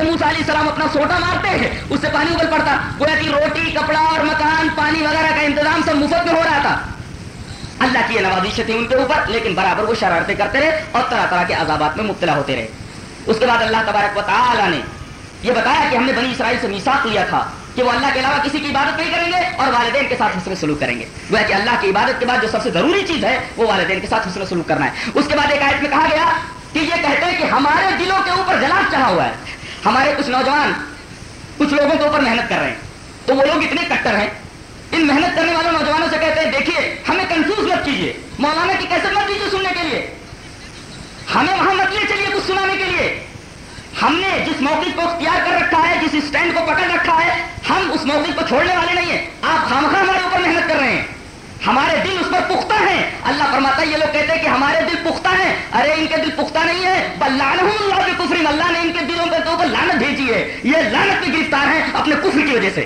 حضرت موسا علیہ السلام اپنا سوٹا مارتے ہیں، اس سے پانی ابل پڑتا۔ گویا کہ روٹی، کپڑا اور مکان، پانی وغیرہ کا انتظام سب مفت میں ہو رہا تھا۔ اللہ کی یہ نوازش تھی ان کے اوپر، لیکن برابر وہ شرارتیں کرتے رہے اور طرح طرح کے عذابات میں مبتلا ہوتے رہے۔ اس کے بعد اللہ تبارک و تعالی نے یہ بتایا کہ ہم نے بنی اسرائیل سے میساک لیا تھا کہ وہ اللہ کے علاوہ کسی کی عبادت نہیں کریں گے اور والدین کے ساتھ حسن سلوک کریں گے۔ وہ کہ اللہ کی عبادت کے بعد جو سب سے ضروری چیز ہے، وہ والدین کے ساتھ حسن سلوک کرنا ہے۔ اس کے بعد ایک آیت میں کہا گیا کہ یہ کہتے ہیں کہ ہمارے دلوں کے اوپر جلاب چڑھا ہوا ہے۔ ہمارے کچھ نوجوان کچھ لوگوں کے اوپر محنت کر رہے ہیں۔ تو وہ لوگ اتنے کٹر ہیں۔ ان محنت کرنے والے نوجوانوں سے کہتے ہیں، دیکھیے، ہمیں کنفیوز مت کیجیے۔ مولانا کی کیسے مت دیجیے سننے کے لیے۔ ہمیں وہاں مت لے چلیے کچھ سنانے کے لیے۔ ہم نے جس موقع کو اختیار کر رکھا ہے، جس اسٹینڈ کو پکڑ رکھا ہے، ہم اس موقع کو چھوڑنے والے نہیں ہیں۔ آپ خامخواہ ہمارے اوپر محنت کر رہے ہیں۔ ہمارے دل اس پر پختہ ہیں۔ اللہ فرماتا ہے، یہ لوگ کہتے ہیں کہ ہمارے دل پختہ ہیں۔ ارے، ان کے دل پختہ نہیں ہے بلان اللہ کے کفر اللہ نے ان کے دلوں کے اوپر لانت بھیجی ہے۔ یہ لانت میں گرفتار ہیں اپنے کفر کی وجہ سے۔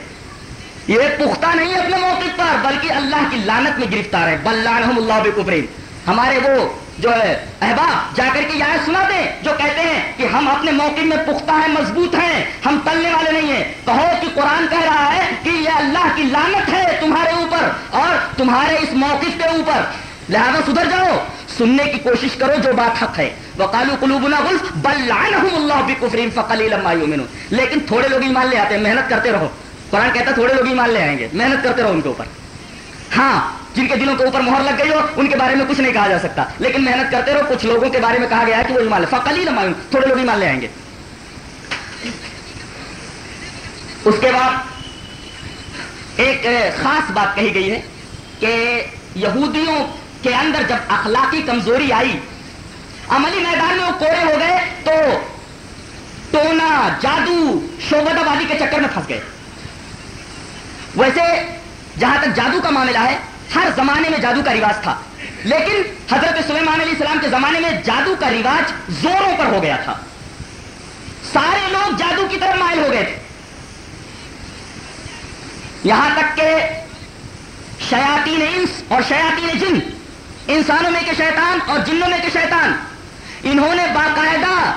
یہ پختہ نہیں ہے اپنے موقع پر، بلکہ اللہ کی لانت میں گرفتار ہے بلان اللہ بکفرین۔ ہمارے وہ جو ہے احباب، جا کر کے یہ سنا دیں، جو کہتے ہیں کہ ہم اپنے موقع میں پختہ ہیں، مضبوط ہیں، ہم تلنے والے نہیں ہیں۔ کہو کہ قرآن کہہ رہا ہے کہ یہ اللہ کی لانت ہے تمہارے اوپر اور تمہارے اس موقف کے اوپر۔ لہذا سدھر جاؤ، سننے کی کوشش کرو جو بات حق ہے۔ وہ کالو قلوبنا غلف بلانہم اللہ بکفرین فقلیلا ما یؤمنون۔ لیکن تھوڑے لوگ ایمان لے آتے ہیں، محنت کرتے رہو۔ قرآن کہتا ہے تھوڑے لوگ ایمان لے آئیں گے، محنت کرتے رہو ان کے اوپر۔ ہاں جن کے دلوں کے اوپر مہر لگ گئی ہو، ان کے بارے میں کچھ نہیں کہا جا سکتا۔ لیکن محنت کرتے رہو، کچھ لوگوں کے بارے میں کہا گیا ہے کہ وہ ایمان لے فقلی لمایوں تھوڑے لوگ ایمان لے آئیں گے۔ اس کے بعد ایک خاص بات کہی گئی ہے کہ یہودیوں کے اندر جب اخلاقی کمزوری آئی، عملی میدان میں وہ کوڑے ہو گئے تو ٹونا، جادو شوبت آبادی کے چکر میں پھنس گئے۔ ویسے جہاں تک جادو کا معاملہ ہے ہر زمانے میں جادو کا رواج تھا۔ لیکن حضرت سلیمان علیہ السلام کے زمانے میں جادو کا رواج زوروں پر ہو گیا تھا۔ سارے لوگ جادو کی طرف مائل ہو گئے تھے۔ یہاں تک کہ شیاطین انس اور شیاطین جن، انسانوں میں کے شیطان اور جنوں میں کے شیطان، انہوں نے باقاعدہ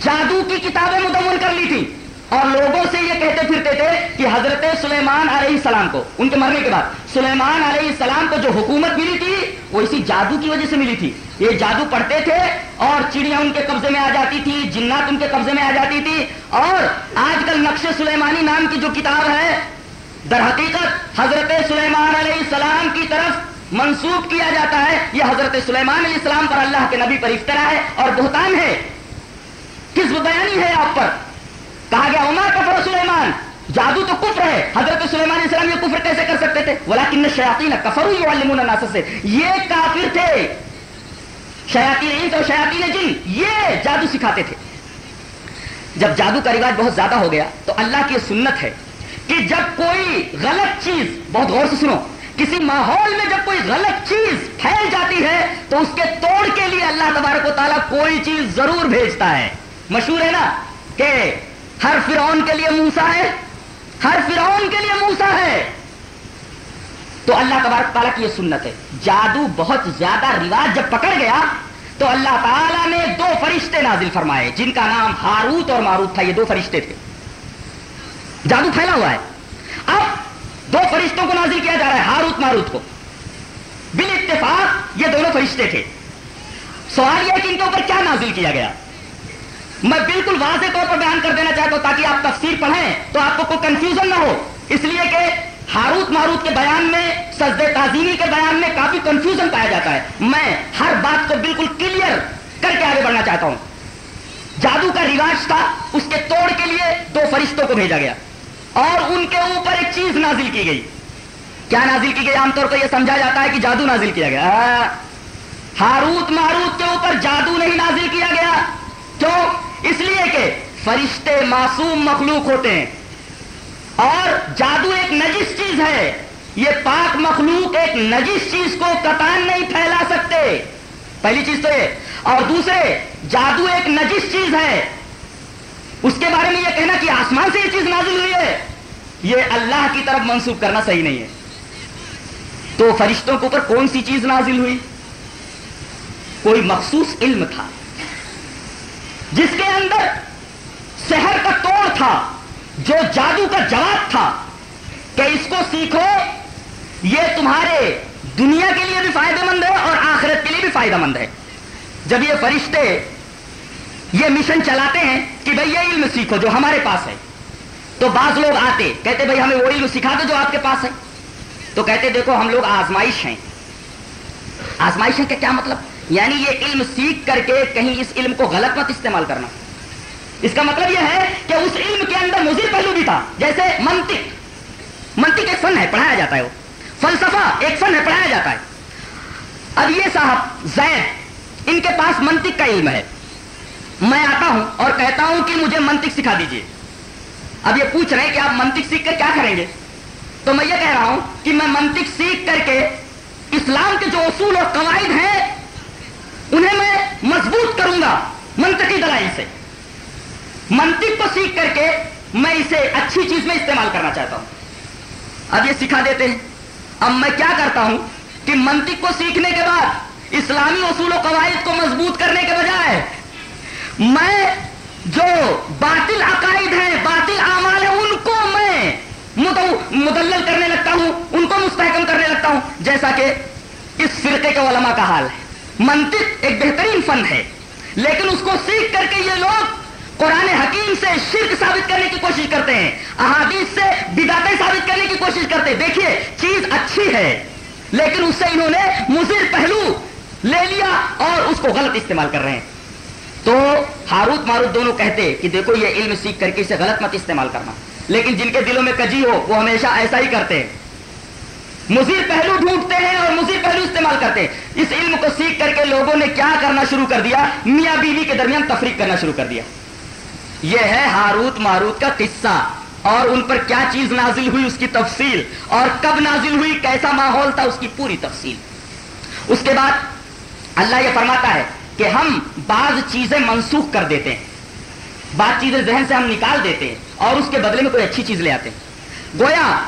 جادو کی کتابیں مدون کر لی تھی اور لوگوں سے یہ کہتے پھرتے تھے کہ حضرت سلیمان علیہ السلام کو، ان کے مرنے کے بعد، سلیمان علیہ السلام کو جو حکومت ملی تھی، وہ اسی جادو کی وجہ سے ملی تھی۔ یہ جادو پڑھتے تھے اور چڑیاں ان کے قبضے میں آ جاتی تھی، جنات ان کے قبضے میں آ جاتی تھی۔ اور آج کل نقش سلیمانی نام کی جو کتاب ہے، در حقیقت حضرت سلیمان علیہ السلام کی طرف منسوخ کیا جاتا ہے۔ یہ حضرت سلیمان علیہ السلام پر اللہ کے نبی پر افطرا ہے اور بہتان ہے۔ کس بیانی ہے آپ پر۔ کہا گیا، عمر کفر سلیمان. جادو تو کفر ہے. حضرت سلیمان علیہ السلام یہ کفر کیسے کر سکتے تھے؟ ولیکن شیاطین کفر یعلمون الناس سے یہ کافر تھے. شیاطین انس اور شیاطین جن، یہ جادو سکھاتے تھے. جب جادو کا رواج بہت زیادہ ہو گیا، تو اللہ کی سنت ہے کہ جب کوئی غلط چیز، بہت غور سے سنو، کسی ماحول میں جب کوئی غلط چیز پھیل جاتی ہے، تو اس کے توڑ کے لیے اللہ تبارک و تعالیٰ کوئی چیز ضرور بھیجتا ہے. مشہور ہے نا کہ ہر فرعون کے لیے موسا ہے۔ ہر فرعون کے لیے موسا ہے۔ تو اللہ تبارک تعالیٰ کی یہ سنت ہے۔ جادو بہت زیادہ رواج جب پکڑ گیا، تو اللہ تعالیٰ نے دو فرشتے نازل فرمائے، جن کا نام ہاروت اور ماروت تھا، یہ دو فرشتے تھے۔ جادو پھیلا ہوا ہے۔ اب دو فرشتوں کو نازل کیا جا رہا ہے، ہاروت، ماروت کو۔ بال اتفاق یہ دونوں فرشتے تھے۔ سوال یہ کہ ان کے اوپر کیا نازل کیا گیا؟ میں بالکل واضح طور پر بیان کر دینا چاہتا ہوں تاکہ آپ تفسیر پڑھیں تو آپ کو کوئی کنفیوژن نہ ہو۔ اس لیے کہ ہاروت ماروت کے بیان میں سجد تعظیمی کے بیان میں کافی کنفیوژن پایا جاتا ہے۔ میں ہر بات کو بالکل کلیئر کر کے آگے بڑھنا چاہتا ہوں۔ جادو کا رواج تھا، اس کے توڑ کے لیے دو فرشتوں کو بھیجا گیا اور ان کے اوپر ایک چیز نازل کی گئی۔ کیا نازل کی گئی؟ عام طور پر یہ سمجھا جاتا ہے کہ جادو نازل کیا گیا۔ ہاں، ہاروت ماروت کے اوپر جادو نہیں نازل کیا گیا۔ کیوں؟ اس لیے کہ فرشتے معصوم مخلوق ہوتے ہیں۔ اور جادو ایک نجس چیز ہے۔ یہ پاک مخلوق ایک نجس چیز کو کتان نہیں پھیلا سکتے۔ پہلی چیز تو یہ۔ اور دوسرے، جادو ایک نجس چیز ہے۔ اس کے بارے میں یہ کہنا کہ آسمان سے یہ چیز نازل ہوئی ہے۔ یہ اللہ کی طرف منسوخ کرنا صحیح نہیں ہے۔ تو فرشتوں کے اوپر کون سی چیز نازل ہوئی؟ کوئی مخصوص علم تھا۔ جس کے اندر شہر کا توڑ تھا، جو جادو کا جواب تھا، کہ اس کو سیکھو، یہ تمہارے دنیا کے لیے بھی فائدہ مند ہے اور آخرت کے لیے بھی فائدہ مند ہے۔ جب یہ فرشتے یہ مشن چلاتے ہیں کہ بھئی یہ علم سیکھو جو ہمارے پاس ہے، تو بعض لوگ آتے، کہتے بھئی ہمیں وہ علم سکھا دو جو آپ کے پاس ہے۔ تو کہتے دیکھو ہم لوگ آزمائش ہیں۔ آزمائش ہیں کہ کیا مطلب؟ یعنی یہ علم سیکھ کر کے کہیں اس علم کو غلط مت استعمال کرنا۔ اس کا مطلب یہ ہے کہ اس علم کے اندر مضر پہلو بھی تھا، جیسے منطق۔ منطق ایک فن ہے، پڑھایا جاتا ہے وہ۔ فلسفہ ایک فن ہے، پڑھایا جاتا ہے۔ اب یہ صاحب زید، ان کے پاس منطق کا علم ہے۔ میں آتا ہوں اور کہتا ہوں کہ مجھے منطق سکھا دیجیے اب یہ پوچھ رہے ہیں کہ آپ منطق سیکھ کر کیا کریں گے؟ تو میں یہ کہہ رہا ہوں کہ میں منطق سیکھ کر کے اسلام کے جو اصول اور قواعد ہیں انہیں میں مضبوط کروں گا منطقی دلائل سے۔ منطق کو سیکھ کر کے میں اسے اچھی چیز میں استعمال کرنا چاہتا ہوں۔ اب یہ سکھا دیتے ہیں۔ اب میں کیا کرتا ہوں کہ منطق کو سیکھنے کے بعد اسلامی اصول و قواعد کو مضبوط کرنے کے بجائے میں جو باطل عقائد ہیں، باطل اعمال ہیں، ان کو میں مدلل کرنے لگتا ہوں، ان کو مستحکم کرنے لگتا ہوں۔ جیسا کہ اس فرقے کے علماء کا حال ہے۔ منطق ایک بہترین فن ہے۔ لیکن اس کو سیکھ کر کے یہ لوگ قرآن حکیم سے شرک ثابت کرنے کی کوشش کرتے ہیں۔ احادیث سے بداتے ثابت کرنے کی کوشش کرتے ہیں۔ دیکھیے، چیز اچھی ہے، لیکن اس سے انہوں نے مضر پہلو لے لیا اور اس کو غلط استعمال کر رہے ہیں۔ تو ہاروت ماروت دونوں کہتے کہ دیکھو، یہ علم سیکھ کر کے اسے غلط مت استعمال کرنا۔ لیکن جن کے دلوں میں کجی ہو، وہ ہمیشہ ایسا ہی کرتے ہیں۔ مزید پہلو ڈھونڈتے ہیں اور مزید پہلو استعمال کرتے ہیں۔ اس علم کو سیکھ کر کے لوگوں نے کیا کرنا شروع کر دیا؟ میاں بیوی بی کے درمیان تفریق کرنا شروع کر دیا۔ یہ ہے ہاروت ماروت کا قصہ۔ اور ان پر کیا چیز نازل ہوئی اس کی تفصیل؟ اور کب نازل ہوئی؟ کیسا ماحول تھا؟ اس کی پوری تفصیل۔ اس کے بعد اللہ یہ فرماتا ہے کہ ہم بعض چیزیں منسوخ کر دیتے ہیں۔ بعض چیزیں ذہن سے ہم نکال دیتے ہیں اور اس کے بدلے میں کوئی اچھی چیز لے آتے ہیں۔ گویا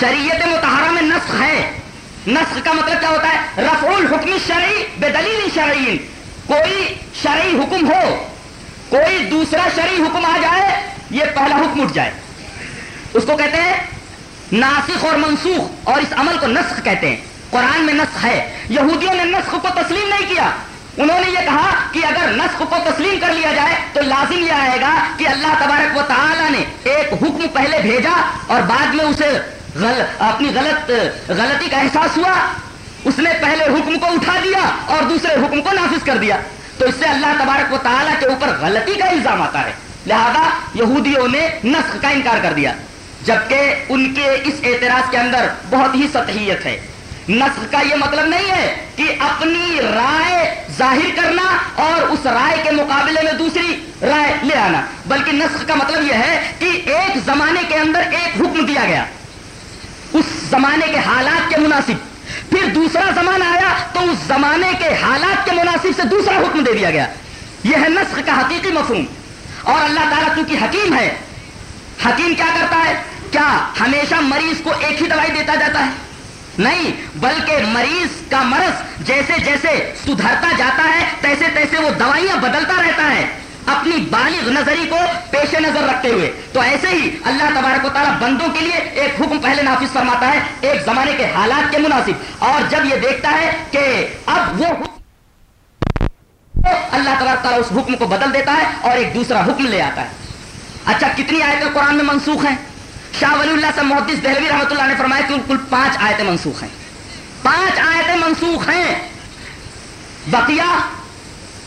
شریعت متحرہ میں نسخ ہے۔ نسخ کا مطلب کیا ہوتا ہے؟ رفع الحکم شرعی بے دلیل شرعی کوئی شرعی حکم ہو، کوئی دوسرا شرعی حکم آ جائے، یہ پہلا حکم اٹھ جائے۔ اس کو کہتے ہیں ناسخ اور منسوخ، اور اس عمل کو نسخ کہتے ہیں۔ قرآن میں نسخ ہے۔ یہودیوں نے نسخ کو تسلیم نہیں کیا۔ انہوں نے یہ کہا کہ اگر نسخ کو تسلیم کر لیا جائے تو لازم یہ آئے گا کہ اللہ تبارک و تعالی نے ایک حکم پہلے بھیجا اور بعد میں اسے اپنی غلط، غلطی کا احساس ہوا، اس نے پہلے حکم کو اٹھا دیا اور دوسرے حکم کو نافذ کر دیا۔ تو اس سے اللہ تبارک و تعالیٰ کے اوپر غلطی کا الزام آتا ہے۔ لہذا یہودیوں نے نسخ کا انکار کر دیا، جبکہ ان کے اس اعتراض کے اندر بہت ہی سطحیت ہے۔ نسخ کا یہ مطلب نہیں ہے کہ اپنی رائے ظاہر کرنا اور اس رائے کے مقابلے میں دوسری رائے لے آنا، بلکہ نسخ کا مطلب یہ ہے کہ ایک زمانے کے اندر ایک حکم دیا گیا۔ اس زمانے کے حالات کے مناسب۔ پھر دوسرا زمانہ آیا تو اس زمانے کے حالات کے مناسب سے دوسرا حکم دے دیا گیا۔ یہ ہے نسخ کا حقیقی مفہوم۔ اور اللہ تعالیٰ کیونکہ حکیم ہے، حکیم کیا کرتا ہے؟ کیا ہمیشہ مریض کو ایک ہی دوائی دیتا جاتا ہے؟ نہیں، بلکہ مریض کا مرض جیسے جیسے سدھرتا جاتا ہے، تیسے تیسے وہ دوائیاں بدلتا رہتا ہے۔ اپنی بالغ نظری کو پیش نظر رکھتے ہوئے۔ تو ایسے ہی اللہ تبارک و تعالیٰ بندوں کے لیے ایک حکم پہلے نافذ فرماتا ہے، ایک زمانے کے حالات کے مناسب۔ اور جب یہ دیکھتا ہے کہ اب وہ اللہ تبارک تعالیٰ اس حکم کو بدل دیتا ہے اور ایک دوسرا حکم لے آتا ہے۔ اچھا کتنی آیتیں قرآن میں منسوخ ہیں؟ شاہ ولی اللہ سے محدث دہلوی رحمۃ اللہ نے فرمایا کہ کل پانچ آیتیں منسوخ ہیں۔ پانچ آیتیں منسوخ ہیں۔ بقیہ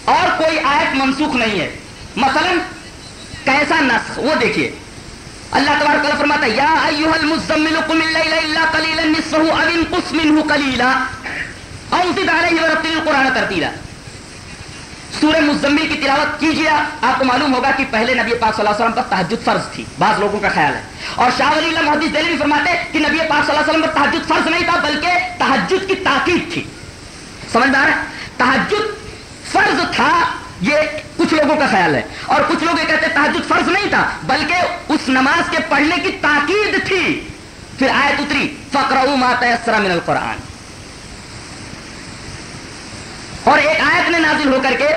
اور کوئی آیت منسوخ نہیں ہے۔ مثلا کیسا نس، وہ دیکھیے۔ اللہ تبارک تعالیٰ فرماتا ہے، یا ایوہ المزمل قم اللیل الا قلیلا نصفہ او انقص منہ قلیلا۔ او زد علیہ ورتل القرآن ترتیلا۔ سورہ مزمل کی تلاوت کیجیے آپ کو معلوم ہوگا کہ پہلے نبی پاک صلی اللہ علیہ وسلم پر تحجد فرض تھی، بعض لوگوں کا خیال ہے۔ اور شاہ ولی اللہ محدث دہلی بھی فرماتے کہ نبی پاک صلی اللہ علیہ وسلم پر تحجد فرض نہیں تھا، بلکہ تحجد کی تاکید تھی۔ سمجھدار تحجد فرض تھا، یہ کچھ لوگوں کا خیال ہے۔ اور کچھ لوگ یہ کہتے تحجد فرض نہیں تھا، بلکہ اس نماز کے پڑھنے کی تاکید تھی۔ پھر آیت اتری فکر من القرآن۔ اور ایک آیت نے نازل ہو کر کے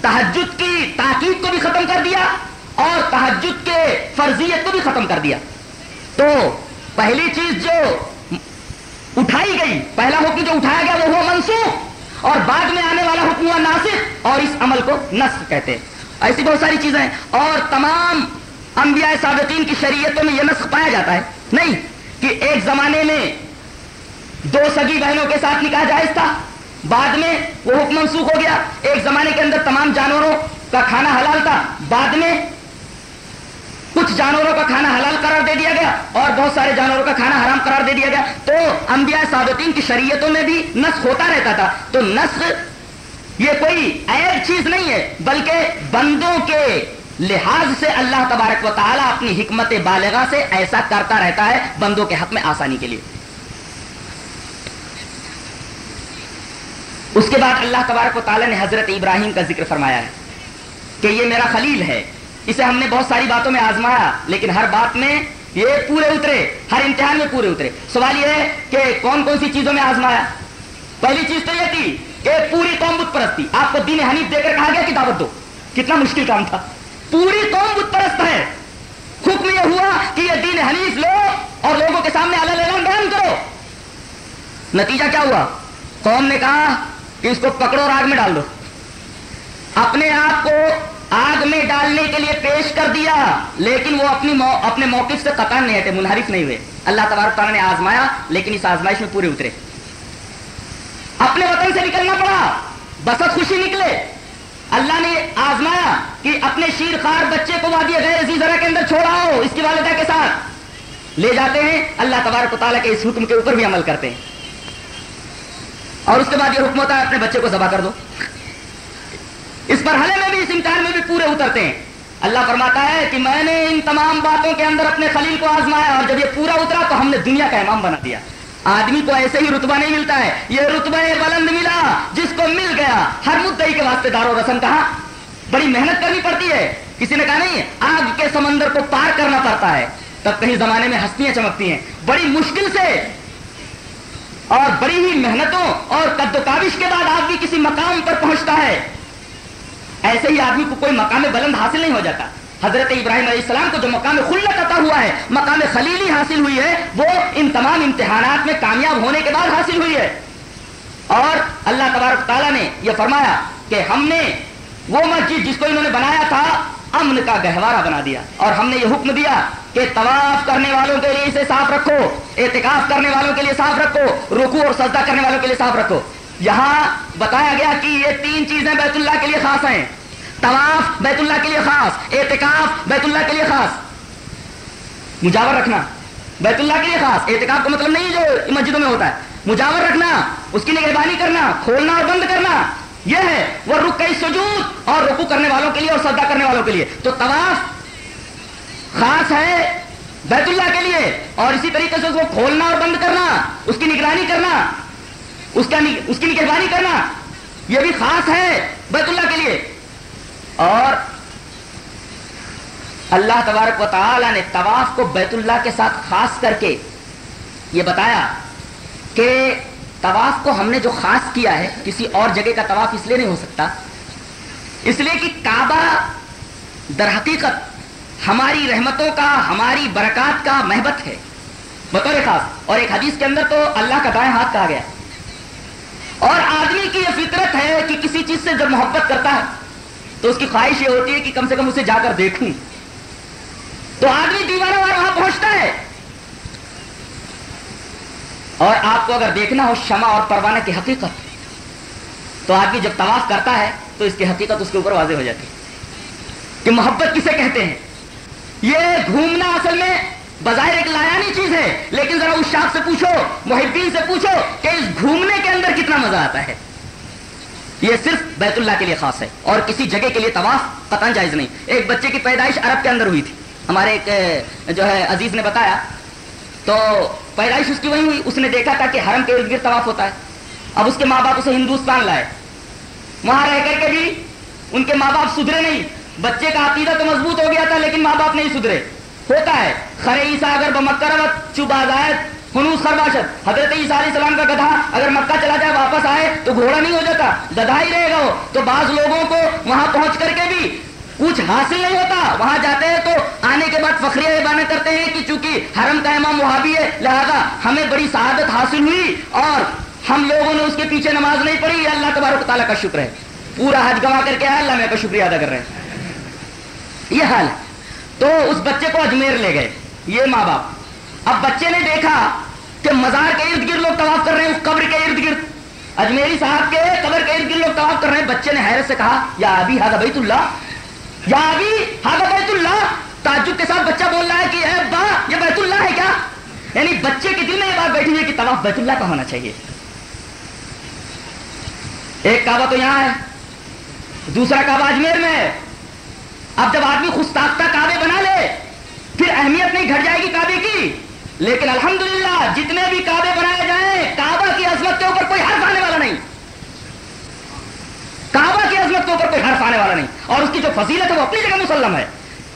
تحجد کی تاکید کو بھی ختم کر دیا اور تحجد کے فرضیت کو بھی ختم کر دیا۔ تو پہلی چیز جو اٹھائی گئی، پہلا حکم جو اٹھایا گیا، وہ ہوا منسوخ۔ اور بعد میں آنے والا حکم ہوا ناسک اور اس عمل کو نصف کہتے ہیں۔ ایسی بہت ساری چیزیں ہیں۔ اور تمام انبیاء صادقین کی شریعتوں میں یہ نسخ پایا جاتا ہے۔ نہیں، کہ ایک زمانے میں دو سگی بہنوں کے ساتھ نکاح جائز تھا۔ بعد میں وہ حکم منسوخ ہو گیا۔ ایک زمانے کے اندر تمام جانوروں کا کھانا حلال تھا۔ بعد میں کچھ جانوروں کا کھانا حلال قرار دے دیا گیا اور بہت سارے جانوروں کا کھانا حرام قرار دے دیا گیا تو انبیاء صادقین کی شریعتوں میں بھی نسخ ہوتا رہتا تھا تو نسخ یہ کوئی عیب چیز نہیں ہے، بلکہ بندوں کے لحاظ سے اللہ تبارک و تعالیٰ اپنی حکمت بالغا سے ایسا کرتا رہتا ہے بندوں کے حق میں آسانی کے لیے۔ اس کے بعد اللہ تبارک و تعالیٰ نے حضرت ابراہیم کا ذکر فرمایا ہے کہ یہ میرا خلیل ہے۔ اسے ہم نے بہت ساری باتوں میں آزمایا، لیکن ہر بات میں یہ پورے اترے، ہر امتحان میں پورے اترے۔ سوال یہ ہے کہ کون کون سی چیزوں میں آزمایا؟ پہلی چیز تو یہ تھی کہ پوری قوم بت پرستی آپ کو دین حنیف دے کر کہا گیا کہ دعوت دو۔ کتنا مشکل کام تھا۔ پوری قوم بت پرست ہے۔ حکم یہ ہوا کہ یہ دین حنیف لو اور لوگوں کے سامنے اللہ بیان کرو۔ نتیجہ کیا ہوا؟ قوم نے کہا کہ اس کو پکڑو اور آگ میں ڈال دو۔ اپنے آپ کو آگ میں ڈالنے کے لیے پیش کر دیا، لیکن وہ اپنی مو... اپنے موقف سے قطع نہیں ہٹے منحرف نہیں ہوئے۔ اللہ تبارک تعالیٰ نے آزمایا، لیکن اس آزمائش میں پورے اترے۔ اپنے وطن سے نکلنا پڑا، بسط خوشی نکلے۔ اللہ نے آزمایا کہ اپنے شیر خار بچے کو وادی غیر عزیز ذرا کے اندر چھوڑاؤ اس کی والدہ کے ساتھ۔ لے جاتے ہیں، اللہ تبارک و تعالیٰ کے اس حکم کے اوپر بھی عمل کرتے ہیں۔ اور اس کے بعد یہ حکم ہوتا ہے، اپنے بچے کو ذبح کر دو۔ اس مرحلے میں بھی اس امکان میں بھی پورے اترتے ہیں۔ اللہ فرماتا ہے کہ میں نے ان تمام باتوں کے اندر اپنے خلیل کو آزمایا اور جب یہ پورا اترا تو ہم نے دنیا کا امام بنا دیا۔ آدمی کو ایسے ہی رتبہ نہیں ملتا ہے۔ یہ رتبہ بلند ملا جس کو مل گیا۔ ہر مدعی کے واسطے دار و رسم کہا بڑی محنت کرنی پڑتی ہے۔ کسی نے کہا نہیں، آگ کے سمندر کو پار کرنا پڑتا ہے۔ تب کہیں زمانے میں ہستیاں چمکتی ہیں۔ بڑی مشکل سے اور بڑی ہی محنتوں اور قد و کابش کے بعد آدمی کسی مقام پر پہنچتا ہے۔ ایسے ہی آدمی کو کوئی مقام بلند حاصل نہیں ہو جاتا۔ حضرت ابراہیم علیہ السلام کو جو مقام خلت عطا ہوا ہے، مقام خلیلی حاصل ہوئی ہے، وہ ان تمام امتحانات میں کامیاب ہونے کے بعد حاصل ہوئی ہے۔ اور اللہ تبارک تعالیٰ نے یہ فرمایا کہ ہم نے وہ مسجد جس کو انہوں نے بنایا تھا، امن کا گہوارہ بنا دیا۔ اور ہم نے یہ حکم دیا کہ طواف کرنے والوں کے لیے اسے صاف رکھو، اعتکاف کرنے والوں کے لیے صاف رکھو رکو اور سجدہ کرنے والوں کے لیے صاف رکھو۔ یہاں بتایا گیا کہ یہ تین چیزیں بیت اللہ کے لیے خاص ہیں۔ طواف بیت اللہ کے لیے خاص، اعتکاف بیت اللہ کے لیے خاص۔ مجاور رکھنا بیت اللہ کے لیے خاص۔ اعتکاف کا مطلب نہیں جو مسجدوں میں ہوتا ہے۔ مجاور رکھنا، اس کی نگہبانی کرنا، کھولنا اور بند کرنا، یہ ہے۔ وہ رک گئی سجود اور رکو کرنے والوں کے لیے اور سدا کرنے والوں کے لیے۔ تو طواف خاص ہے بیت اللہ کے لیے اور اسی طریقے سے اس کو کھولنا اور بند کرنا، اس کی نگرانی کرنا۔ اس کا اس کی نگرانی کرنا یہ بھی خاص ہے بیت اللہ کے لیے۔ اور اللہ تبارک و تعالی نے طواف کو بیت اللہ کے ساتھ خاص کر کے یہ بتایا کہ طواف کو ہم نے جو خاص کیا ہے، کسی اور جگہ کا طواف اس لیے نہیں ہو سکتا۔ اس لیے کہ کعبہ در حقیقت ہماری رحمتوں کا، ہماری برکات کا محبت ہے۔ بطور خاص، اور ایک حدیث کے اندر تو اللہ کا دائیں ہاتھ کہا گیا۔ اور آدمی کی یہ فطرت ہے کہ کسی چیز سے جب محبت کرتا ہے، تو اس کی خواہش یہ ہوتی ہے کہ کم سے کم اسے جا کر دیکھوں۔ تو آدمی دیوانہ وہاں پہنچتا ہے۔ اور آپ کو اگر دیکھنا ہو شمع اور پروانہ کی حقیقت، تو آدمی جب طواف کرتا ہے، تو اس کی حقیقت اس کے اوپر واضح ہو جاتی ہے کہ محبت کسے کہتے ہیں؟ یہ گھومنا اصل میں بظاہر ایک لایانی چیز ہے، لیکن ذرا اس شاپ سے پوچھو، محبین سے پوچھو کہ اس گھومنے کے اندر کتنا مزہ آتا ہے۔ یہ صرف بیت اللہ کے لیے خاص ہے، اور کسی جگہ کے لیے طواف قطع جائز نہیں۔ ایک بچے کی پیدائش عرب کے اندر ہوئی تھی۔ ہمارے ایک جو ہے، عزیز نے بتایا۔ تو پیدائش اس کی وہی ہوئی، اس نے دیکھا تھا کہ حرم کے ارد گرد طواف ہوتا ہے۔ اب اس کے ماں باپ اسے ہندوستان لائے۔ وہاں رہ کر کے بھی ان کے ماں باپ سدھرے نہیں۔ بچے کا عقیدہ تو مضبوط ہو گیا تھا، لیکن ماں باپ نہیں سدھرے۔ ہوتا ہے۔ خرے عیسا اگر بمکرمت چبازایت ہنوس خرباشت حضرت عیسیٰ علیہ السلام کا گدھا اگر مکہ چلا جائے، واپس آئے، تو گھوڑا نہیں ہو جاتا، گدھا ہی رہے گا تو بعض لوگوں کو وہاں پہنچ کر کے بھی کچھ حاصل نہیں ہوتا۔ وہاں جاتے ہیں تو آنے کے بعد فخریہ یہ بانا کرتے ہیں کہ چونکہ حرم کا امام وہابی ہے، لہذا ہمیں بڑی سعادت حاصل ہوئی اور ہم لوگوں نے اس کے پیچھے نماز نہیں پڑھی۔ یہ اللہ تبارک تعالیٰ کا شکر ہے۔ پورا حج گوا کر کے اللہ میں کا شکریہ ادا کر رہے ہیں۔ یہ حال ہے۔ تو اس بچے کو اجمیر لے گئے، یہ ماں باپ۔ اب بچے نے دیکھا کہ مزار کے ارد گرد لوگ طواف کر رہے ہیں، اس قبر کے ارد گرد۔ اجمیری صاحب کے قبر کے ارد گرد لوگ طواف کر رہے ہیں۔ بچے نے حیرت سے کہا، یا ابھی ہاد بیت اللہ، یا ابھی ہاد بیت اللہ، تعجب کے ساتھ بچہ بول رہا ہے کہ اے با یہ بیت اللہ ہے کیا؟ یعنی بچے کے دل میں یہ بات بیٹھی ہوئی کہ طواف بیت اللہ کا ہونا چاہیے۔ ایک کعبہ تو یہاں ہے، دوسرا کعبہ اجمیر میں ہے۔ اب جب آدمی خود ساختہ کعبے بنا لے، پھر اہمیت نہیں گھٹ جائے گی کعبے کی۔ لیکن الحمدللہ، جتنے بھی کعبے بنائے جائیں، کعبہ کی عظمت کے اوپر کوئی حرف آنے والا نہیں۔ کعبہ کی عظمت کے اوپر کوئی حرف آنے والا نہیں۔ اور اس کی جو فضیلت ہے، وہ اپنی جگہ مسلم ہے۔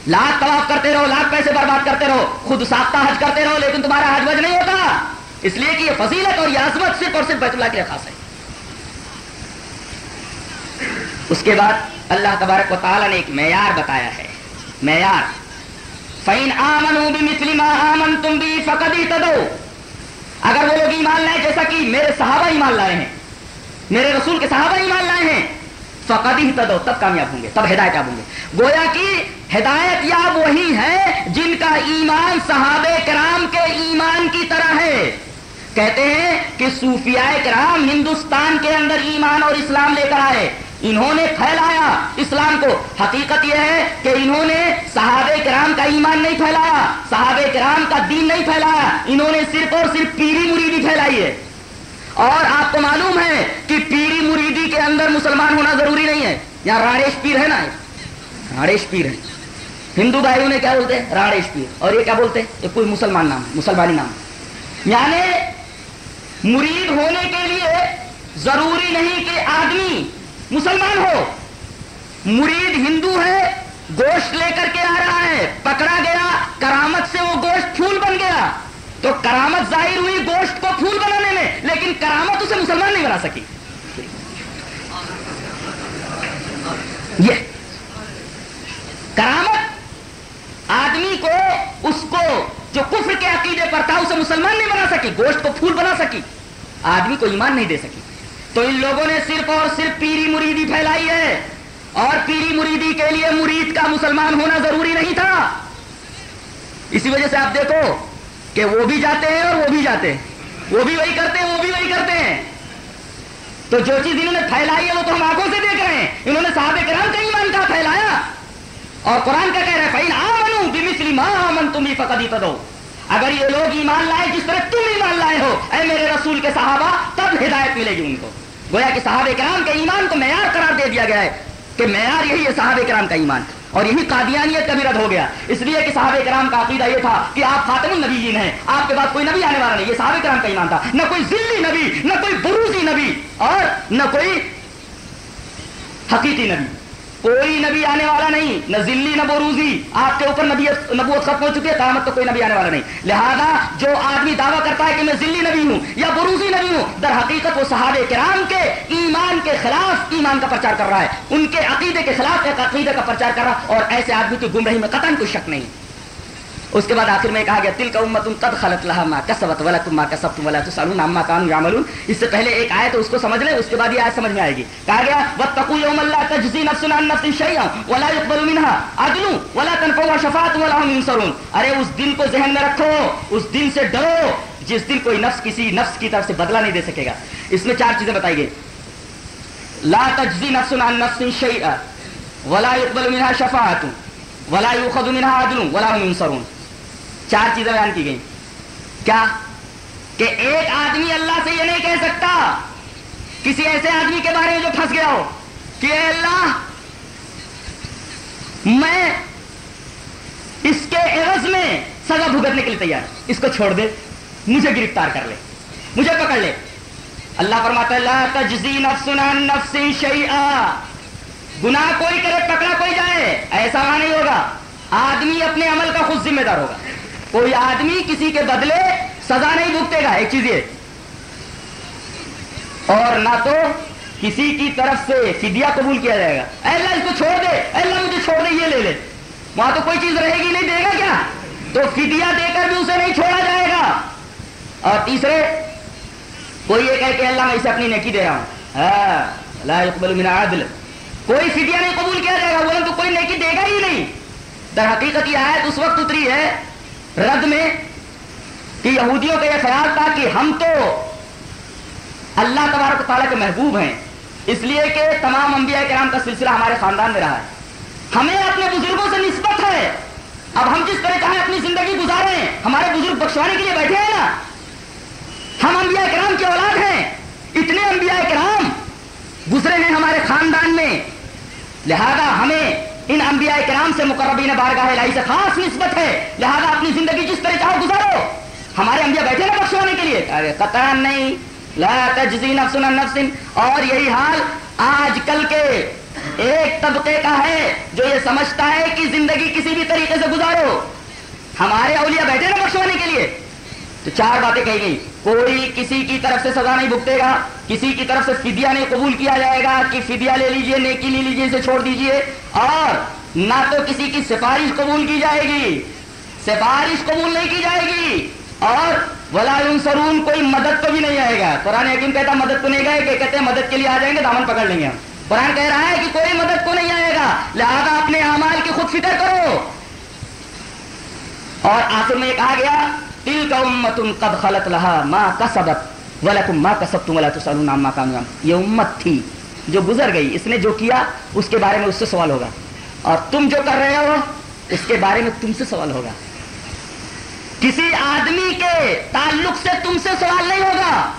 لاکھ طواف کرتے رہو، لاکھ پیسے برباد کرتے رہو، خود ساختہ حج کرتے رہو، لیکن تمہارا حج وج نہیں ہوتا۔ اس لیے کہ یہ فضیلت اور یہ عظمت صرف اور صرف بیت اللہ کے لیے خاص ہے۔ اس کے بعد اللہ تبارک و تعالیٰ نے ایک معیار بتایا ہے۔ معیار۔ فین آمن آمن تم بھی فقد ہی اگر وہ لوگ ایمان لائے جیسا کہ میرے صحابہ ایمان لائے ہیں، میرے رسول کے صحابہ ایمان لائے ہیں، فقد ہی تدو تب کامیاب ہوں گے، تب ہدایت یاب ہوں گے۔ گویا کہ ہدایت یاب وہی ہے جن کا ایمان صحابہ کرام کے ایمان کی طرح ہے۔ کہتے ہیں کہ صوفیاء کرام ہندوستان کے اندر ایمان اور اسلام لے کر آئے۔ انہوں نے پھیلایا۔ اسلام کو حقیقت یہ ہے کہ انہوں نے صحابہ کرام کا ایمان نہیں پھیلایا، صحابہ کرام کا دین نہیں پھیلایا، انہوں نے صرف اور صرف پیری مریدی پھیلائی ہے۔ اور آپ کو معلوم ہے کہ پیری مریدی کے اندر مسلمان ہونا ضروری نہیں ہے۔ یہاں راڑیش پیر ہے نا؟ راڑیش پیر ہے۔ ہندو بھائیوں نے کیا بولتے ہیں؟ راڑیش پیر۔ اور یہ کیا بولتے ہیں؟ یہ کوئی مسلمان نام مسلمانی نام یعنی مرید ہونے کے لیے ضروری نہیں کہ آدمی مسلمان ہو۔ مرید ہندو ہے، گوشت لے کر کے آ رہا ہے، پکڑا گیا، کرامت سے وہ گوشت پھول بن گیا۔ تو کرامت ظاہر ہوئی گوشت کو پھول بنانے میں، لیکن کرامت اسے مسلمان نہیں بنا سکی۔ یہ کرامت آدمی کو، اس کو جو کفر کے عقیدے پر تھا، اسے مسلمان نہیں بنا سکی، گوشت کو پھول بنا سکی۔ آدمی کو ایمان نہیں دے سکی۔ تو ان لوگوں نے صرف اور صرف پیری مریدی پھیلائی ہے اور پیری مریدی کے لیے مرید کا مسلمان ہونا ضروری نہیں تھا۔ اسی وجہ سے آپ دیکھو کہ وہ بھی جاتے ہیں اور وہ بھی جاتے ہیں۔ وہ بھی وہی کرتے ہیں، وہ بھی وہی کرتے ہیں۔ تو جو چیز انہوں نے پھیلائی ہے وہ تو ہم آنکھوں سے دیکھ رہے ہیں۔ انہوں نے صحابہ کرام کا ایمان کا پھیلایا؟ اور قرآن کا کہہ رہا ہے آ منو تم ہی پکڑی پدو اگر یہ لوگ ایمان لائے، جس طرح تم ایمان لائے ہو، اے میرے رسول کے صحابہ، تب ہدایت ملے گی ان کو۔ گویا کہ صحابہ کرام کے ایمان کو معیار قرار دے دیا گیا ہے کہ معیار یہی ہے صحابہ کرام کا ایمان، اور یہی قادیانیت کا بھی رد ہو گیا۔ اس لیے کہ صحابہ کرام کا عقیدہ یہ تھا کہ آپ خاتم النبیین ہیں، آپ کے بعد کوئی نبی آنے والا نہیں، یہ صحابہ کرام کا ایمان تھا۔ نہ کوئی ذلی نبی، نہ کوئی بروزی نبی، اور نہ کوئی حقیقی نبی۔ کوئی نبی آنے والا نہیں، نہ ذلی، نہ بروزی آپ کے اوپر نبی نبوت ختم ہو چکی ہے، قیامت تو کوئی نبی آنے والا نہیں۔ لہذا جو آدمی دعویٰ کرتا ہے کہ میں ذلی نبی ہوں یا بروزی نبی ہوں، در حقیقت وہ صحابہ کرام کے ایمان کے خلاف ایمان کا پرچار کر رہا ہے۔ ان کے عقیدے کے خلاف ایک عقیدے کا پرچار کر رہا ہے اور ایسے آدمی کی گمرہی میں قطن کوئی شک نہیں۔ اس کے بعد آخر میں کہا گیا تل کا امت قد خلط لہا ما کسبت ولا تم کسب تم ولا تسالون عما كانوا يعملون۔ اس سے پہلے ایک آیت اس کو سمجھ لیں، اس کے بعد یہ آیت سمجھ میں آئے گی۔ کہا گیا، واتقوا يوم لا تجزي نفس عن نفس شيئا ولا يقبل منها عدل ولا تنفع شفاعه ولا هم ينصرون۔ ارے، اس دن کو ذہن میں رکھو، اس دن سے ڈرو۔ جس دن کوئی نفس کسی نفس کی طرف سے بدلہ نہیں دے سکے گا۔ اس میں چار چیزیں بتائی گئی۔ لا تجزي نفس عن نفس شيئا ولا يقبل منها شفاعه ولا يؤخذ منها عدل ولا هم ينصرون۔ چار چیزیں بیان کی گئی کیا؟ کہ ایک آدمی اللہ سے یہ نہیں کہہ سکتا کسی ایسے آدمی کے بارے میں جو پھنس گیا ہو کہ اے اللہ، میں اس کے عوض میں سزا بھگتنے کے لیے تیار اس کو چھوڑ دے، مجھے گرفتار کر لے، مجھے پکڑ لے۔ اللہ فرماتا ہے تجزی نفس نفس شیئا۔ گناہ کوئی کرے، پکڑا کوئی جائے، ایسا وہاں نہیں ہوگا۔ آدمی اپنے عمل کا خود ذمہ دار ہوگا۔ کوئی آدمی کسی کے بدلے سزا نہیں بھگتے گا۔ ایک چیز یہ۔ اور نہ تو کسی کی طرف سے فدیہ قبول کیا جائے گا۔ اے اللہ اس کو چھوڑ دے۔ اے اللہ مجھے چھوڑ دے وہاں تو کوئی چیز رہے گی نہیں دے گا کیا؟ تو فدیہ دے کر بھی اسے نہیں چھوڑا جائے گا۔ اور تیسرے کوئی یہ کہہ کہ اللہ میں اسے اپنی نیکی دے رہا ہوں۔ ہاں، لا يقبل من عدل کوئی فدیہ نہیں قبول کیا جائے گا بولے تو کوئی نیکی دے گا ہی نہیں۔ در حقیقت یہ آیت اس وقت اتری ہے رد میں کہ یہودیوں کا یہ خیال تھا کہ ہم تو اللہ تبارک تعالیٰ کے محبوب ہیں۔ اس لیے کہ تمام انبیاء کرام کا سلسلہ ہمارے خاندان میں رہا ہے۔ ہمیں اپنے بزرگوں سے نسبت ہے۔ اب ہم جس طرح چاہیں اپنی زندگی گزارے ہمارے بزرگ بخشوانے کے لیے بیٹھے ہیں نا؟ ہم انبیاء کرام کی اولاد ہیں۔ اتنے انبیاء کرام گزرے ہیں ہمارے خاندان میں۔ لہذا ہمیں ان انبیاء کرام سے مقربین بارگاہ الہی سے خاص نسبت ہے۔ لہذا اپنی زندگی جس طرح چاہو گزارو۔ ہمارے انبیاء بیٹھے نا بخشوانے کے لیے۔ ارے قطع نہیں۔ لا تجزی نفس نفس۔ اور یہی حال آج کل کے ایک طبقے کا ہے جو یہ سمجھتا ہے کہ زندگی کسی بھی طریقے سے گزارو۔ ہمارے اولیاء بیٹھے نا بخشوانے کے لیے۔ تو چار باتیں کہی گئی کوئی کسی کی طرف سے سزا نہیں بھگتے گا۔ کسی کی طرف سے فدیہ نہیں قبول کیا جائے گا کہ فدیہ لے لیجیے، نیکی لے لیجیے، اسے چھوڑ دیجیے۔ اور نہ تو کسی کی سفارش قبول کی جائے گی۔ سفارش قبول نہیں کی جائے گی۔ اور ولا سرون کوئی مدد کو بھی نہیں آئے گا۔ قرآن یقین کہتا مدد کو نہیں گئے کہ کہتے ہیں مدد کے لیے آ جائیں گے، دامن پکڑ لیں گے قرآن کہہ رہا ہے کہ کوئی مدد کو نہیں آئے گا۔ لہذا اپنے اعمال کی خود فکر کرو۔ اور آخر میں کہا گیا تل کا امت ان قد خلط رہا ماں کا سبق ولکم یہ امت تھی جو گزر گئی اس نے جو کیا اس کے بارے میں اس سے سوال ہوگا اور تم جو کر رہے ہو اس کے بارے میں تم سے سوال ہوگا کسی آدمی کے تعلق سے تم سے سوال نہیں ہوگا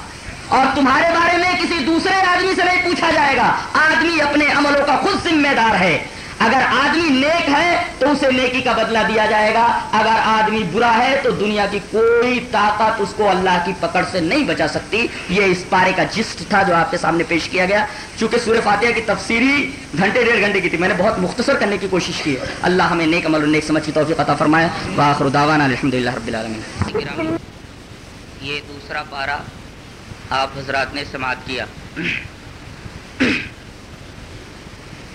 اور تمہارے بارے میں کسی دوسرے آدمی سے نہیں پوچھا جائے گا آدمی اپنے عملوں کا خود ذمہ دار ہے اگر آدمی نیک ہے تو اسے نیکی کا بدلہ دیا جائے گا۔ اگر آدمی برا ہے تو دنیا کی کوئی طاقت اس کو اللہ کی پکڑ سے نہیں بچا سکتی۔ یہ اس پارے کا جسٹ تھا جو آپ کے سامنے پیش کیا گیا۔ چونکہ سورہ فاتحہ کی تفسیری گھنٹے ڈیڑھ گھنٹے کی تھی، میں نے بہت مختصر کرنے کی کوشش کی۔ ہے اللہ ہمیں نیک عمل نیک سمجھ کی توفیق عطا فرمایا واخر دعوانا الحمدللہ رب العالمین۔ یہ دوسرا پارا آپ حضرات نے سماعت کیا۔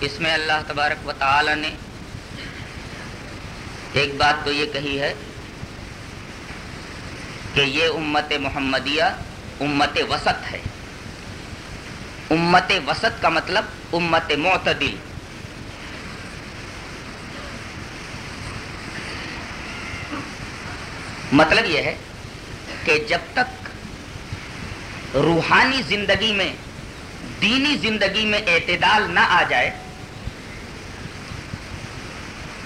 اس میں اللہ تبارک و تعالی نے ایک بات تو یہ کہی ہے کہ یہ امت محمدیہ امت وسط ہے۔ امت وسط کا مطلب امت معتدل۔ مطلب یہ ہے کہ جب تک روحانی زندگی میں، دینی زندگی میں اعتدال نہ آ جائے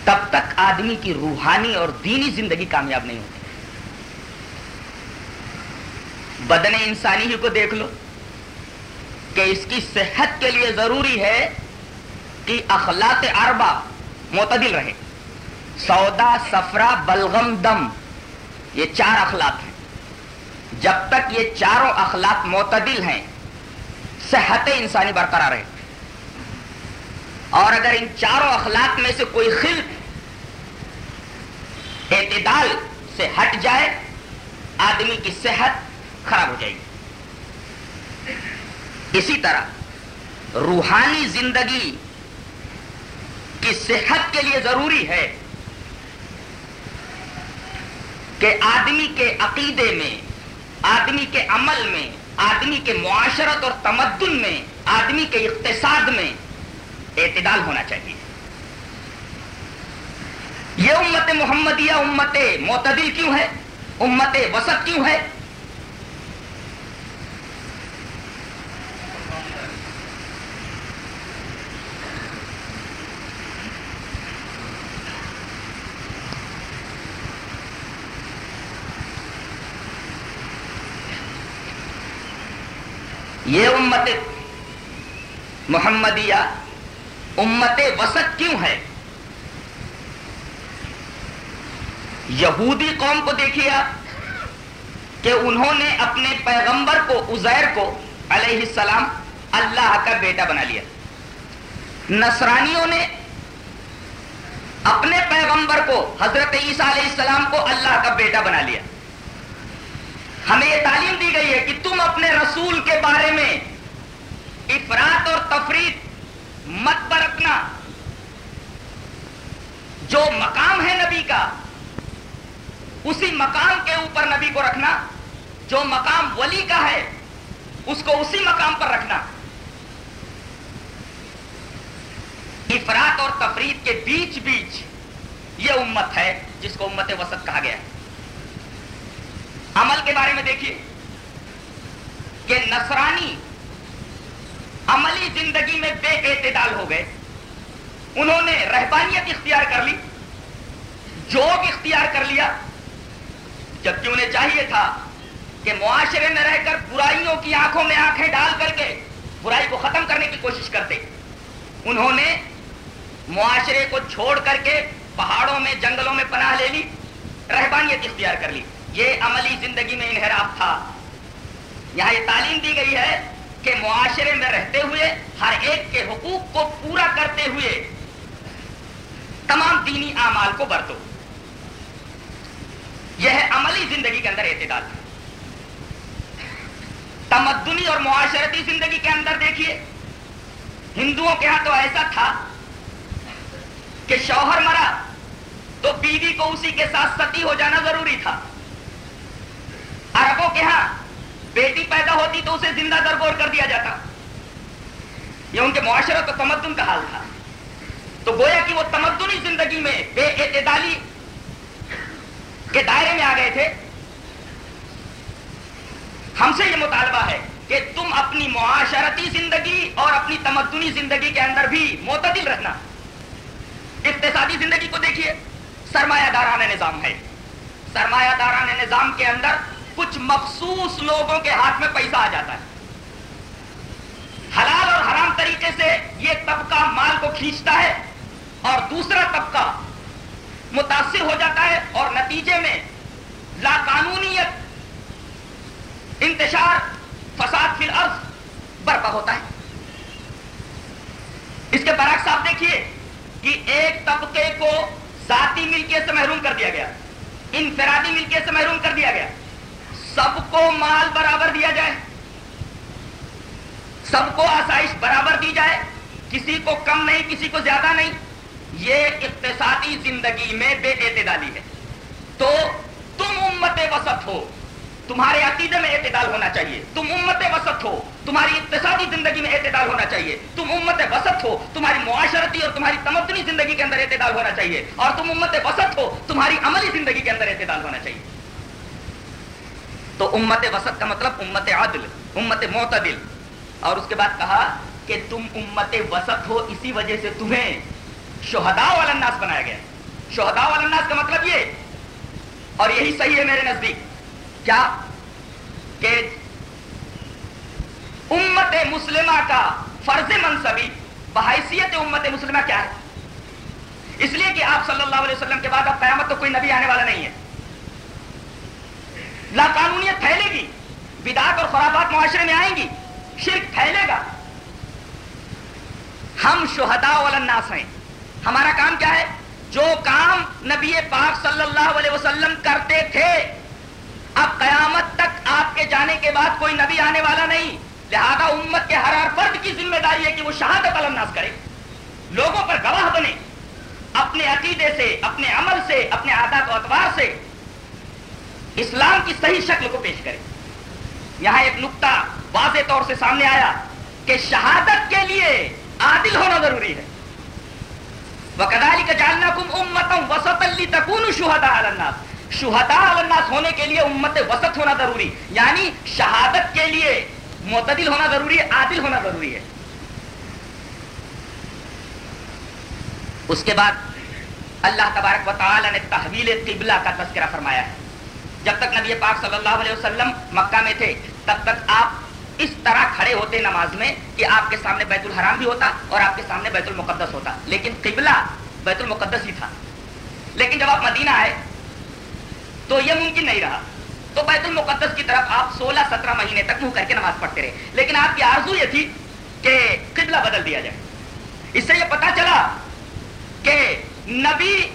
تب تک آدمی کی روحانی اور دینی زندگی کامیاب نہیں ہوتی۔ بدن انسانی ہی کو دیکھ لو کہ اس کی صحت کے لیے ضروری ہے کہ اخلاق اربا معتدل رہے۔ سودا سفرا بلغم، دم، یہ چار اخلاق ہیں۔ جب تک یہ چاروں اخلاق معتدل ہیں صحت انسانی برقرار رہے اور اگر ان چاروں اخلاق میں سے کوئی خل اعتدال سے ہٹ جائے، آدمی کی صحت خراب ہو جائے گی۔ اسی طرح روحانی زندگی کی صحت کے لیے ضروری ہے کہ آدمی کے عقیدے میں، آدمی کے عمل میں، آدمی کے معاشرت اور تمدن میں، آدمی کے اقتصاد میں اعتدال ہونا چاہیے۔ یہ امت محمدیہ امت معتدل کیوں ہے؟ امت وسط کیوں ہے؟ یہ امت محمدیہ امت وسط کیوں ہے؟ یہودی قوم کو دیکھیے آپ، کہ انہوں نے اپنے پیغمبر کو ازیر کو علیہ السلام اللہ کا بیٹا بنا لیا۔ نصرانیوں نے اپنے پیغمبر کو، حضرت عیسیٰ علیہ السلام کو اللہ کا بیٹا بنا لیا۔ ہمیں یہ تعلیم دی گئی ہے کہ تم اپنے رسول کے بارے میں افراد اور تفریح مت برتنا جو مقام ہے نبی کا، اسی مقام کے اوپر نبی کو رکھنا۔ جو مقام ولی کا ہے، اس کو اسی مقام پر رکھنا۔ افراد اور تفرید کے بیچ بیچ یہ امت ہے جس کو امت وسط کہا گیا ہے۔ عمل کے بارے میں دیکھیے کہ نصرانی عملی زندگی میں بے اعتدال ہو گئے۔ انہوں نے رہبانیت اختیار کر لی، جوگ اختیار کر لیا۔ جبکہ انہیں چاہیے تھا کہ معاشرے میں رہ کر برائیوں کی آنکھوں میں آنکھیں ڈال کر کے برائی کو ختم کرنے کی کوشش کرتے۔ انہوں نے معاشرے کو چھوڑ کر کے پہاڑوں میں، جنگلوں میں پناہ لے لی، رہبانیت اختیار کر لی۔ یہ عملی زندگی میں انحراف تھا۔ یہاں یہ تعلیم دی گئی ہے کہ معاشرے میں رہتے ہوئے، ہر ایک کے حقوق کو پورا کرتے ہوئے تمام دینی اعمال کو برتو یہ ہے عملی زندگی کے اندر اعتدال۔ تمدنی اور معاشرتی زندگی کے اندر دیکھیے، ہندوؤں کے ہاں تو ایسا تھا کہ شوہر مرا تو بیوی کو اسی کے ساتھ ستی ہو جانا ضروری تھا۔ عربوں کے ہاں بیٹی پیدا ہوتی تو اسے زندہ درگور کر دیا جاتا۔ یہ ان کے معاشرت و تمدن کا حال تھا۔ تو گویا کہ وہ تمدنی زندگی میں بے اعتدالی کے دائرے میں آ گئے تھے۔ ہم سے یہ مطالبہ ہے کہ تم اپنی معاشرتی زندگی اور اپنی تمدنی زندگی کے اندر بھی معتدل رہنا۔ اقتصادی زندگی کو دیکھیے، سرمایہ داران نظام ہے۔ سرمایہ داران نظام کے اندر کچھ مخصوص لوگوں کے ہاتھ میں پیسہ آ جاتا ہے۔ حلال اور حرام طریقے سے یہ طبقہ مال کو کھینچتا ہے اور دوسرا طبقہ متاثر ہو جاتا ہے اور نتیجے میں لا قانونیت انتشار، فساد فی الارض برپا ہوتا ہے۔ اس کے برعکس آپ دیکھیے کہ ایک طبقے کو ذاتی ملکیت سے محروم کر دیا گیا، انفرادی ملکیت سے محروم کر دیا گیا۔ سب کو مال برابر دیا جائے۔ سب کو آسائش برابر دی جائے۔ کسی کو کم نہیں، کسی کو زیادہ نہیں۔ یہ اقتصادی زندگی میں بے اعتدالی ہے۔ تو تم امت وسط ہو۔ تمہارے عقیدے میں اعتدال ہونا چاہیے۔ تم امت وسط ہو۔ تمہاری اقتصادی زندگی میں اعتدال ہونا چاہیے۔ تم امت وسط ہو۔ تمہاری معاشرتی اور تمہاری تمدنی زندگی کے اندر اعتدال ہونا چاہیے۔ اور تم امت وسط ہو۔ تمہاری عملی زندگی کے اندر اعتدال ہونا چاہیے۔ تو امت وسط کا مطلب امت عدل، امت معتدل۔ اور اس کے بعد کہا کہ تم امت وسط ہو، اسی وجہ سے تمہیں شہدا والناس بنایا گیا۔ شہدا والناس کا مطلب یہ۔ اور یہی صحیح ہے میرے نزدیک۔ کیا؟ کہ امت مسلمہ کا فرض منصبی، بحیثیت امت مسلمہ کیا ہے؟ اس لیے کہ آپ صلی اللہ علیہ وسلم کے بعد اب قیامت تو کوئی نبی آنے والا نہیں ہے۔ لا قانونیت پھیلے گی۔ بدعت اور خرابات معاشرے میں آئیں گی۔ شرک پھیلے گا۔ ہم شہداء والناس ہیں۔ ہمارا کام کیا ہے؟ جو کام نبی پاک صلی اللہ علیہ وسلم کرتے تھے، اب قیامت تک آپ کے جانے کے بعد کوئی نبی آنے والا نہیں۔ لہذا امت کے ہر ہر فرد کی ذمہ داری ہے کہ وہ شہادت الناس کرے۔ لوگوں پر گواہ بنے۔ اپنے عقیدے سے، اپنے عمل سے، اپنے عادات و اتوار سے۔ اسلام کی صحیح شکل کو پیش کرے۔ یہاں ایک نقطہ واضح طور سے سامنے آیا کہ شہادت کے لیے عادل ہونا ضروری ہے۔ وَكَذَلِكَ جَعَلْنَاكُمْ أُمَّةً وَسَطًا لِتَكُونُوا شُهَدَاءَ عَلَى النَّاسِ۔ شہداء علی الناس ہونے کے لیے امت وسط ہونا ضروری یعنی شہادت کے لیے معتدل ہونا ضروری ہے عادل ہونا ضروری ہے۔ اس کے بعد اللہ تبارک و تعالی نے تحویل قبلہ کا تذکرہ فرمایا ہے۔ جب تک نبی پاک صلی اللہ علیہ وسلم مکہ میں تھے، تب تک آپ اس طرح کھڑے ہوتے نماز میں کہ آپ کے سامنے بیت الحرام بھی ہوتا اور آپ کے سامنے بیت المقدس ہوتا۔ لیکن قبلہ بیت المقدس ہی تھا۔ لیکن جب آپ مدینہ آئے تو یہ ممکن نہیں رہا۔ تو بیت المقدس کی طرف آپ سولہ سترہ مہینے تک منہ کر کے نماز پڑھتے رہے۔ لیکن آپ کی آرزو یہ تھی کہ قبلہ بدل دیا جائے۔ اس سے یہ پتا چلا کہ نبی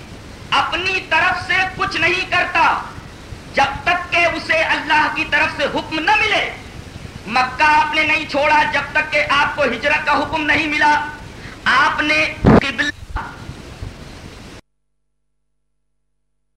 اپنی طرف سے کچھ نہیں کرتا۔ جب تک کہ اسے اللہ کی طرف سے حکم نہ ملے۔ مکہ آپ نے نہیں چھوڑا جب تک کہ آپ کو ہجرت کا حکم نہیں ملا۔ آپ نے قبل